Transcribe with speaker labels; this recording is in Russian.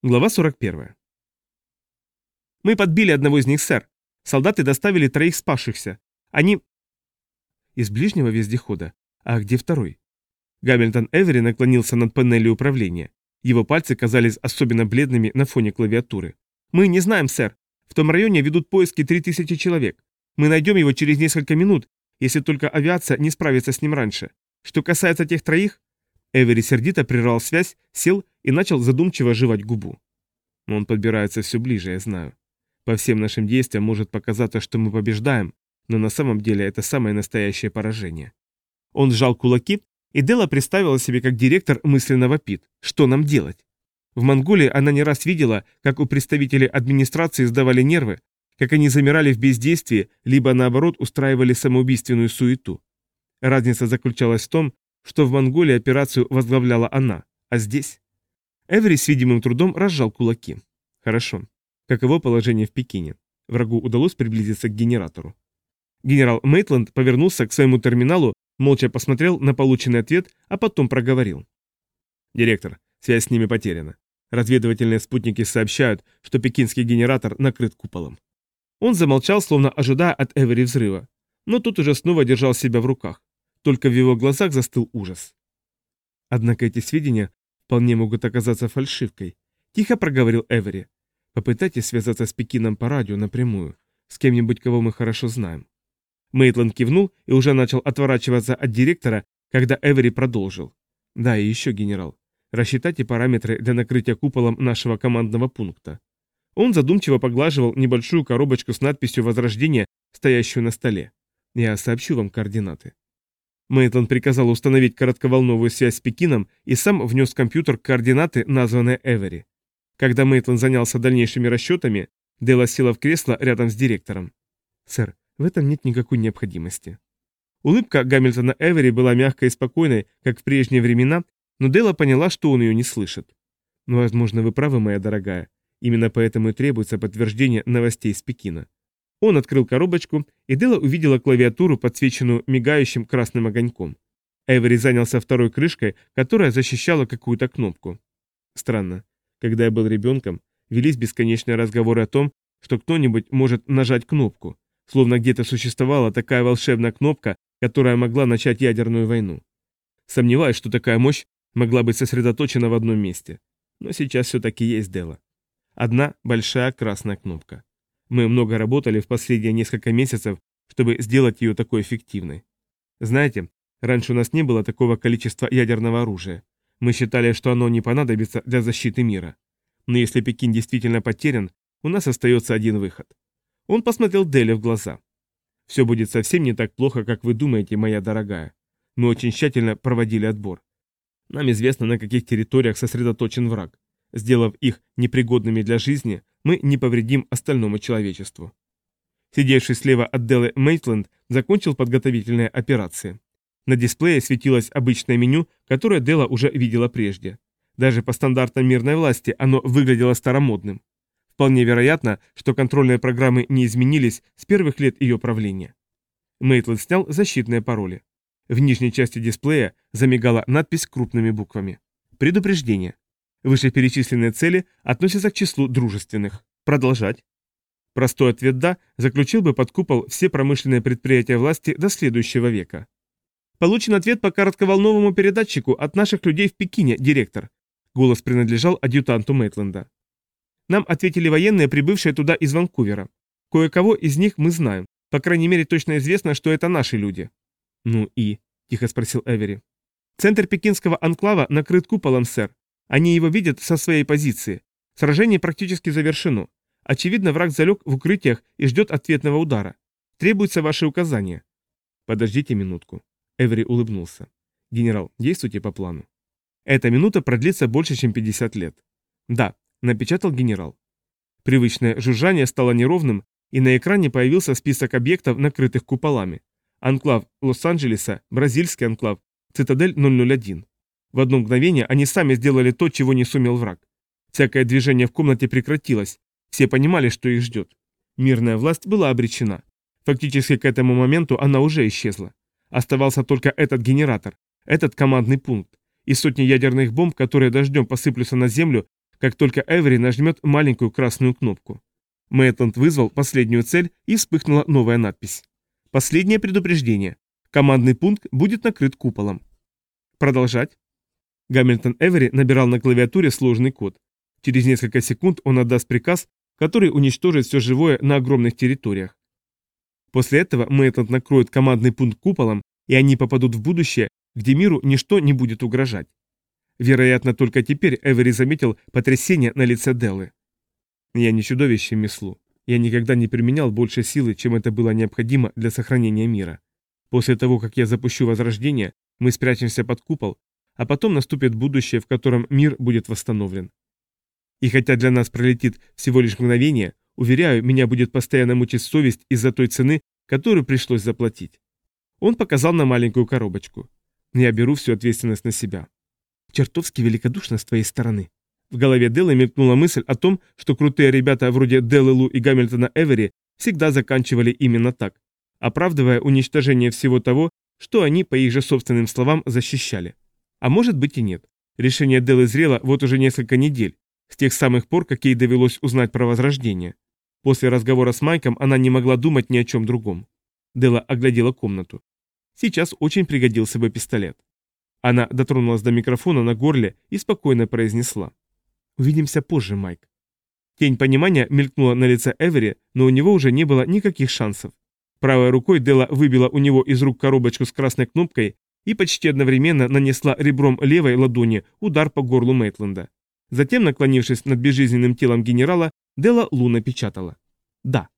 Speaker 1: Глава 41. «Мы подбили одного из них, сэр. Солдаты доставили троих спасшихся. Они...» «Из ближнего вездехода? А где второй?» Гамильтон Эвери наклонился над панелью управления. Его пальцы казались особенно бледными на фоне клавиатуры. «Мы не знаем, сэр. В том районе ведут поиски 3000 человек. Мы найдем его через несколько минут, если только авиация не справится с ним раньше. Что касается тех троих, Эвери сердито прервал связь, сел и начал задумчиво жевать губу. Он подбирается все ближе, я знаю. По всем нашим действиям может показаться, что мы побеждаем, но на самом деле это самое настоящее поражение. Он сжал кулаки, и Дела представила себе, как директор мысленно вопит. Что нам делать? В Монголии она не раз видела, как у представителей администрации сдавали нервы, как они замирали в бездействии, либо наоборот устраивали самоубийственную суету. Разница заключалась в том, что в Монголии операцию возглавляла она, а здесь... Эвери с видимым трудом разжал кулаки. Хорошо. Каково положение в Пекине? Врагу удалось приблизиться к генератору. Генерал Мейтланд повернулся к своему терминалу, молча посмотрел на полученный ответ, а потом проговорил. «Директор, связь с ними потеряна. Разведывательные спутники сообщают, что пекинский генератор накрыт куполом». Он замолчал, словно ожидая от Эвери взрыва, но тут уже снова держал себя в руках. Только в его глазах застыл ужас. Однако эти сведения вполне могут оказаться фальшивкой. Тихо проговорил Эвери. Попытайтесь связаться с Пекином по радио напрямую, с кем-нибудь, кого мы хорошо знаем. Мейтланд кивнул и уже начал отворачиваться от директора, когда Эвери продолжил. Да, и еще, генерал. Рассчитайте параметры для накрытия куполом нашего командного пункта. Он задумчиво поглаживал небольшую коробочку с надписью «Возрождение», стоящую на столе. Я сообщу вам координаты. Мейтлон приказал установить коротковолновую связь с Пекином и сам внес в компьютер координаты, названные Эвери. Когда Мейтлон занялся дальнейшими расчетами, Дела села в кресло рядом с директором. «Сэр, в этом нет никакой необходимости». Улыбка Гамильтона Эвери была мягкой и спокойной, как в прежние времена, но Дела поняла, что он ее не слышит. «Но, возможно, вы правы, моя дорогая. Именно поэтому и требуется подтверждение новостей из Пекина. Он открыл коробочку, и Дела увидела клавиатуру, подсвеченную мигающим красным огоньком. Эвери занялся второй крышкой, которая защищала какую-то кнопку. Странно. Когда я был ребенком, велись бесконечные разговоры о том, что кто-нибудь может нажать кнопку, словно где-то существовала такая волшебная кнопка, которая могла начать ядерную войну. Сомневаюсь, что такая мощь могла быть сосредоточена в одном месте. Но сейчас все-таки есть дело. Одна большая красная кнопка. Мы много работали в последние несколько месяцев, чтобы сделать ее такой эффективной. Знаете, раньше у нас не было такого количества ядерного оружия. Мы считали, что оно не понадобится для защиты мира. Но если Пекин действительно потерян, у нас остается один выход. Он посмотрел Дели в глаза. Все будет совсем не так плохо, как вы думаете, моя дорогая. Мы очень тщательно проводили отбор. Нам известно, на каких территориях сосредоточен враг. Сделав их непригодными для жизни, мы не повредим остальному человечеству. Сидевший слева от Делы Мейтленд закончил подготовительные операции. На дисплее светилось обычное меню, которое Дела уже видела прежде. Даже по стандартам мирной власти оно выглядело старомодным. Вполне вероятно, что контрольные программы не изменились с первых лет ее правления. Мейтленд снял защитные пароли. В нижней части дисплея замигала надпись крупными буквами. Предупреждение. Вышеперечисленные цели относятся к числу дружественных. Продолжать. Простой ответ «да» заключил бы под купол все промышленные предприятия власти до следующего века. Получен ответ по коротковолновому передатчику от наших людей в Пекине, директор. Голос принадлежал адъютанту Мейтленда. Нам ответили военные, прибывшие туда из Ванкувера. Кое-кого из них мы знаем. По крайней мере, точно известно, что это наши люди. Ну и? Тихо спросил Эвери. Центр пекинского анклава накрыт куполом, сэр. Они его видят со своей позиции. Сражение практически завершено. Очевидно, враг залег в укрытиях и ждет ответного удара. Требуются ваши указания. Подождите минутку. Эвери улыбнулся. Генерал, действуйте по плану. Эта минута продлится больше, чем 50 лет. Да, напечатал генерал. Привычное жужжание стало неровным, и на экране появился список объектов, накрытых куполами. Анклав Лос-Анджелеса, бразильский анклав, цитадель 001. В одно мгновение они сами сделали то, чего не сумел враг. Всякое движение в комнате прекратилось. Все понимали, что их ждет. Мирная власть была обречена. Фактически к этому моменту она уже исчезла. Оставался только этот генератор, этот командный пункт и сотни ядерных бомб, которые дождем посыплются на землю, как только Эвери нажмет маленькую красную кнопку. Мейтланд вызвал последнюю цель и вспыхнула новая надпись. Последнее предупреждение. Командный пункт будет накрыт куполом. Продолжать. Гамильтон Эвери набирал на клавиатуре сложный код. Через несколько секунд он отдаст приказ, который уничтожит все живое на огромных территориях. После этого Мейтланд накроет командный пункт куполом, и они попадут в будущее, где миру ничто не будет угрожать. Вероятно, только теперь Эвери заметил потрясение на лице Деллы. «Я не чудовище, Мислу. Я никогда не применял больше силы, чем это было необходимо для сохранения мира. После того, как я запущу возрождение, мы спрячемся под купол, а потом наступит будущее, в котором мир будет восстановлен. И хотя для нас пролетит всего лишь мгновение, уверяю, меня будет постоянно мучить совесть из-за той цены, которую пришлось заплатить. Он показал на маленькую коробочку. Я беру всю ответственность на себя. Чертовски великодушно с твоей стороны. В голове Деллы мелькнула мысль о том, что крутые ребята вроде Деллы Лу и Гамильтона Эвери всегда заканчивали именно так, оправдывая уничтожение всего того, что они, по их же собственным словам, защищали. А может быть и нет. Решение Деллы зрело вот уже несколько недель, с тех самых пор, как ей довелось узнать про возрождение. После разговора с Майком она не могла думать ни о чем другом. Делла оглядела комнату. Сейчас очень пригодился бы пистолет. Она дотронулась до микрофона на горле и спокойно произнесла. «Увидимся позже, Майк». Тень понимания мелькнула на лице Эвери, но у него уже не было никаких шансов. Правой рукой Дела выбила у него из рук коробочку с красной кнопкой и почти одновременно нанесла ребром левой ладони удар по горлу Мейтленда. Затем, наклонившись над безжизненным телом генерала, Дела Лу напечатала. «Да».